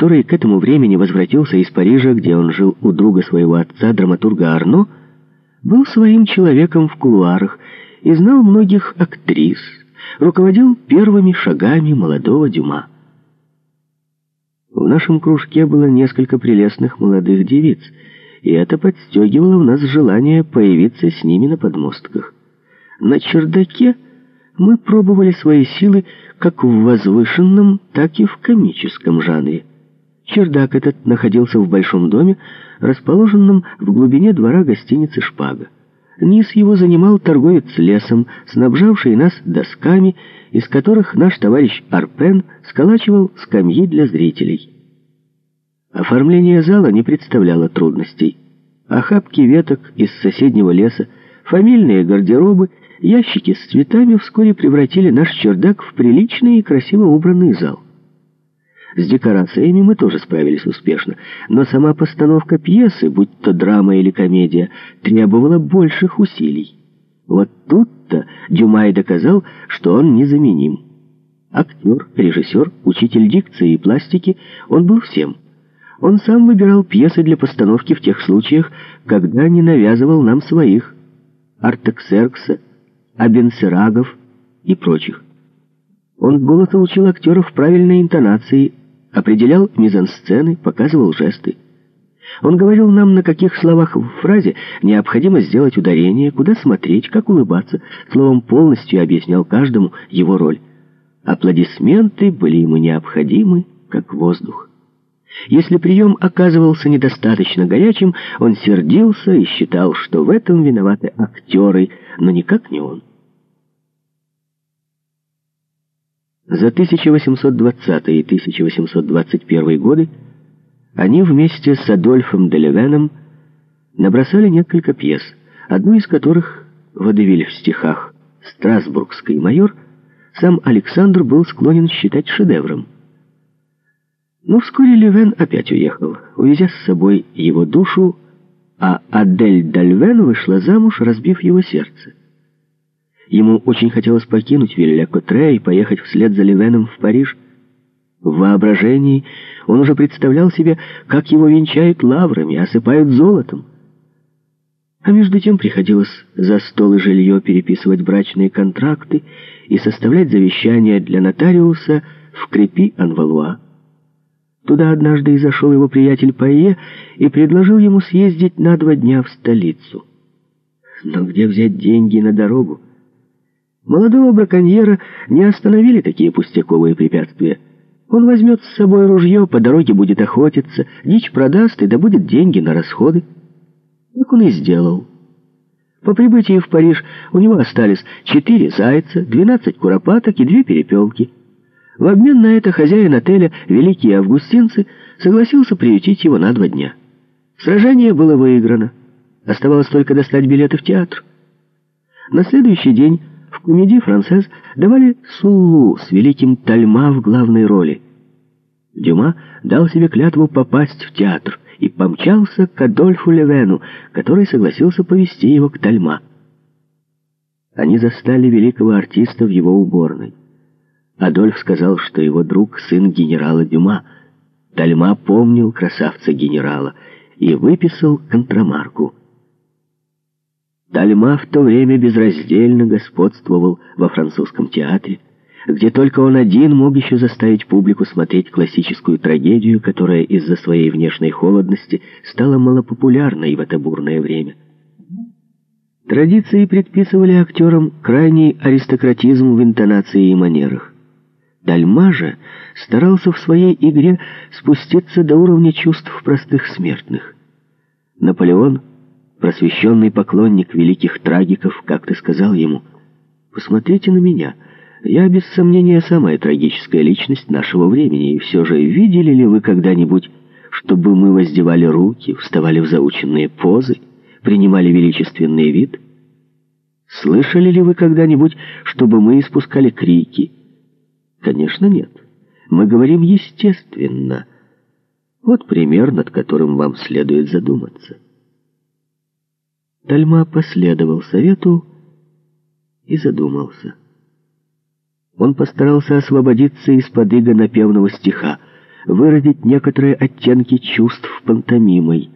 который к этому времени возвратился из Парижа, где он жил у друга своего отца, драматурга Арно, был своим человеком в кулуарах и знал многих актрис, руководил первыми шагами молодого Дюма. В нашем кружке было несколько прелестных молодых девиц, и это подстегивало в нас желание появиться с ними на подмостках. На чердаке мы пробовали свои силы как в возвышенном, так и в комическом жанре. Чердак этот находился в большом доме, расположенном в глубине двора гостиницы «Шпага». Низ его занимал торговец лесом, снабжавший нас досками, из которых наш товарищ Арпен сколачивал скамьи для зрителей. Оформление зала не представляло трудностей. Охапки веток из соседнего леса, фамильные гардеробы, ящики с цветами вскоре превратили наш чердак в приличный и красиво убранный зал. С декорациями мы тоже справились успешно, но сама постановка пьесы, будь то драма или комедия, требовала больших усилий. Вот тут-то Дюмай доказал, что он незаменим. Актер, режиссер, учитель дикции и пластики, он был всем. Он сам выбирал пьесы для постановки в тех случаях, когда не навязывал нам своих. Артексеркса, Абенсерагов и прочих. Он голоса учил актеров правильной интонации, определял мизансцены, показывал жесты. Он говорил нам, на каких словах в фразе необходимо сделать ударение, куда смотреть, как улыбаться, словом, полностью объяснял каждому его роль. Аплодисменты были ему необходимы, как воздух. Если прием оказывался недостаточно горячим, он сердился и считал, что в этом виноваты актеры, но никак не он. За 1820 и 1821 годы они вместе с Адольфом Делевеном набросали несколько пьес, одну из которых «Водевиль в стихах» «Страсбургский майор» сам Александр был склонен считать шедевром. Но вскоре Левен опять уехал, увезя с собой его душу, а Адель Дальвен вышла замуж, разбив его сердце. Ему очень хотелось покинуть Вилля-Котре и поехать вслед за Левеном в Париж. В воображении он уже представлял себе, как его венчают лаврами, осыпают золотом. А между тем приходилось за стол и жилье переписывать брачные контракты и составлять завещания для нотариуса в Крепи-Анвалуа. Туда однажды и зашел его приятель Пайе и предложил ему съездить на два дня в столицу. Но где взять деньги на дорогу? Молодого браконьера не остановили такие пустяковые препятствия. Он возьмет с собой ружье, по дороге будет охотиться, дичь продаст и добудет деньги на расходы. Так он и сделал. По прибытии в Париж у него остались четыре зайца, двенадцать куропаток и две перепелки. В обмен на это хозяин отеля, великие августинцы, согласился приютить его на два дня. Сражение было выиграно. Оставалось только достать билеты в театр. На следующий день в комедии «Францез» давали Суллу с великим Тальма в главной роли. Дюма дал себе клятву попасть в театр и помчался к Адольфу Левену, который согласился повести его к Тальма. Они застали великого артиста в его уборной. Адольф сказал, что его друг — сын генерала Дюма. Тальма помнил красавца-генерала и выписал контрамарку — Тальма в то время безраздельно господствовал во французском театре, где только он один мог еще заставить публику смотреть классическую трагедию, которая из-за своей внешней холодности стала малопопулярной в это бурное время. Традиции предписывали актерам крайний аристократизм в интонации и манерах. Тальма же старался в своей игре спуститься до уровня чувств простых смертных. Наполеон — просвещенный поклонник великих трагиков, как-то сказал ему, «Посмотрите на меня. Я, без сомнения, самая трагическая личность нашего времени, и все же видели ли вы когда-нибудь, чтобы мы воздевали руки, вставали в заученные позы, принимали величественный вид? Слышали ли вы когда-нибудь, чтобы мы испускали крики? Конечно, нет. Мы говорим естественно. Вот пример, над которым вам следует задуматься». Тальма последовал совету и задумался. Он постарался освободиться из-под иго напевного стиха выразить некоторые оттенки чувств пантомимой.